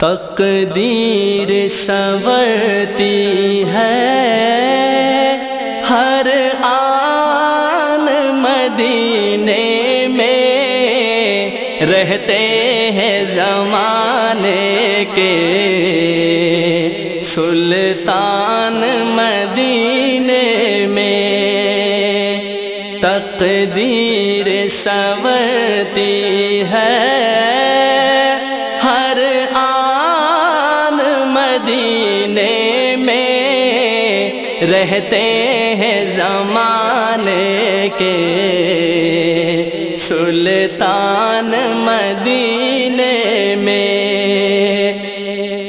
تقدیر سورتی ہے۔ ہر آن مدینے میں رہتے ہیں زمانے کے۔ سلطان مدینے میں تقدیر سورتی ہے۔ رہتے ہیں زمانے کے سلطان مدینے میں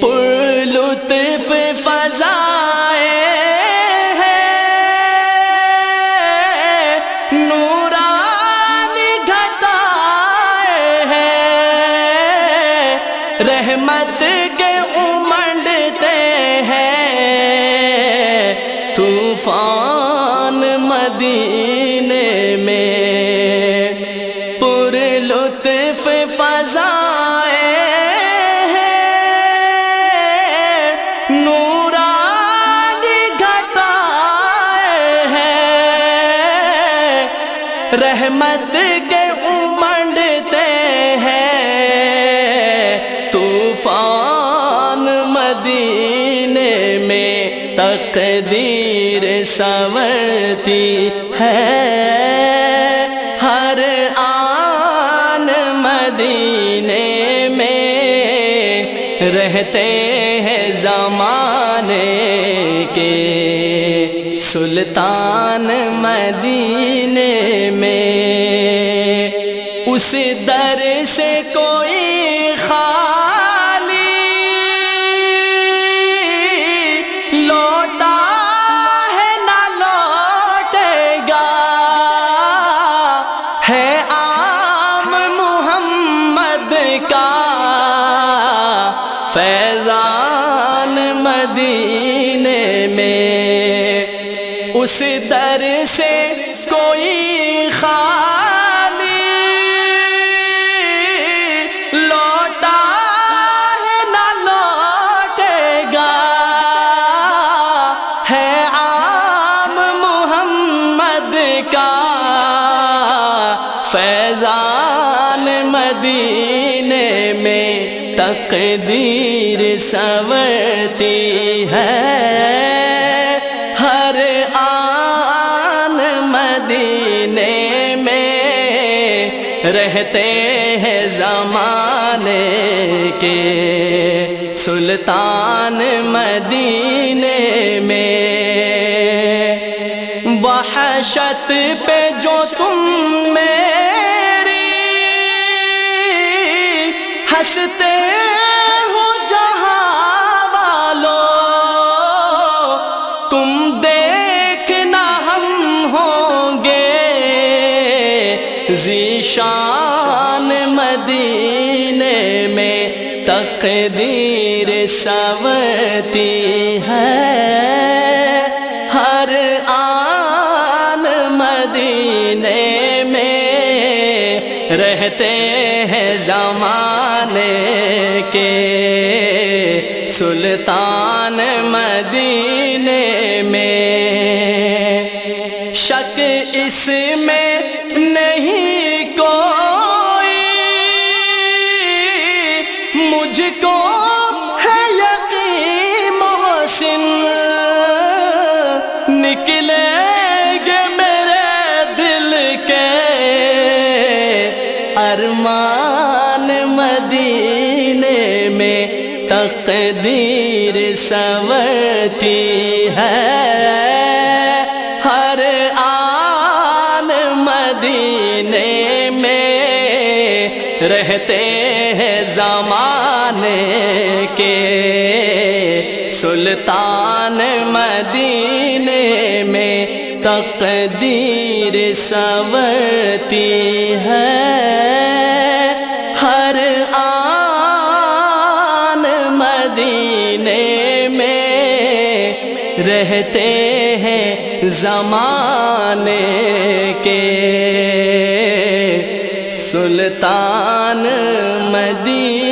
پر لطف فضائے رحمت کے امنڈتے طوفان مدینے میں پر لطف فضائے نورانی گھٹائے ہیں۔ رحمت تقدیر سورتی ہے۔ ہر آن مدینے میں رہتے ہیں زمانے کے۔ سلطان مدینے میں اس در سے کوئی فیضان مدینے میں اس در تقدیر سورتی ہے۔ ہر آن مدینے میں رہتے ہیں زمانے کے۔ سلطان مدینے میں وحشت پہ جو تم میری ہنستے ہو جہاں والو، تم دیکھنا ہم ہوں گے۔ ذیشان مدینے میں تقدیر سورتی ہے۔ ہر آن مدینے میں رہتے ہیں زمانے کے سلطان مدینے میں شک اس میں نہیں کوئی مجھ کو ہے یقین محسن نکلے مدینے میں تقدیر سورتی ہے۔ ہر آن مدینے میں رہتے ہیں زمانے کے۔ سلطان مدینے میں تقدیر سورتی رہتے ہیں زمانے کے سلطان مدی